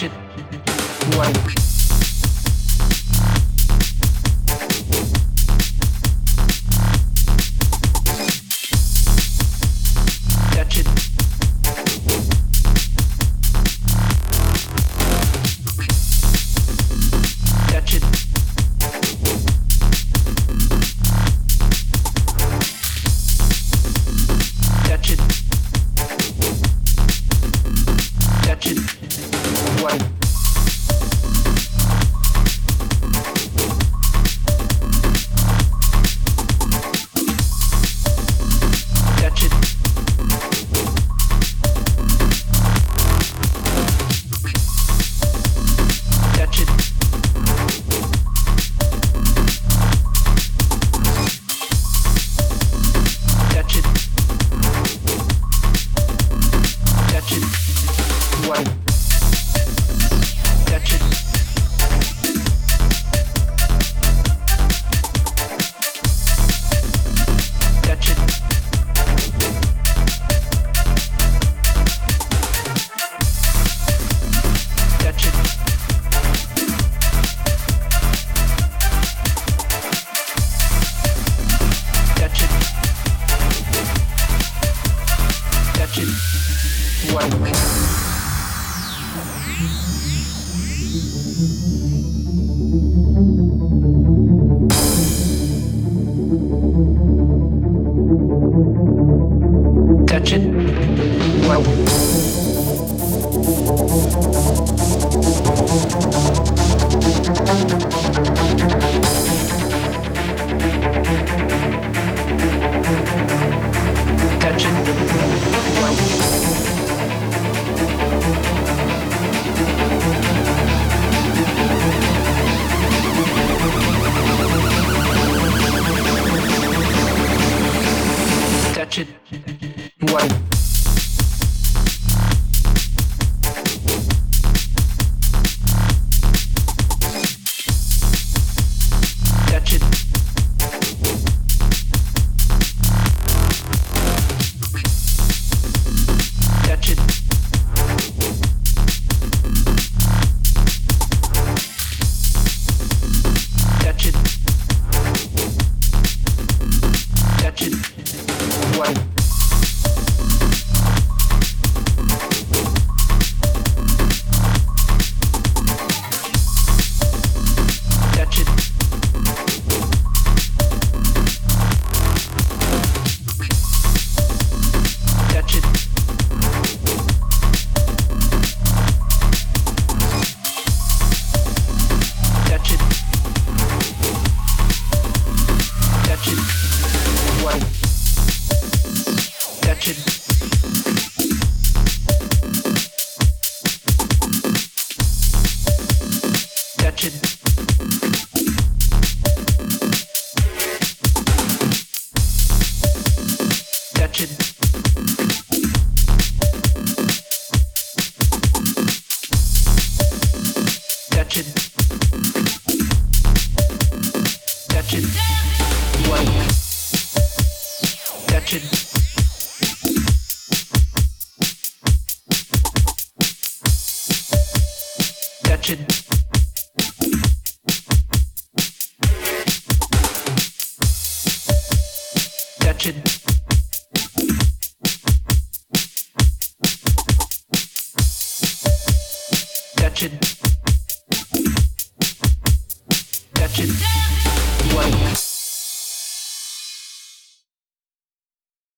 watch it, like. Touch it. Well. everyone. wretched. Wretched. Wretched. Woke. Wretched. Wretched. wretched kitchen.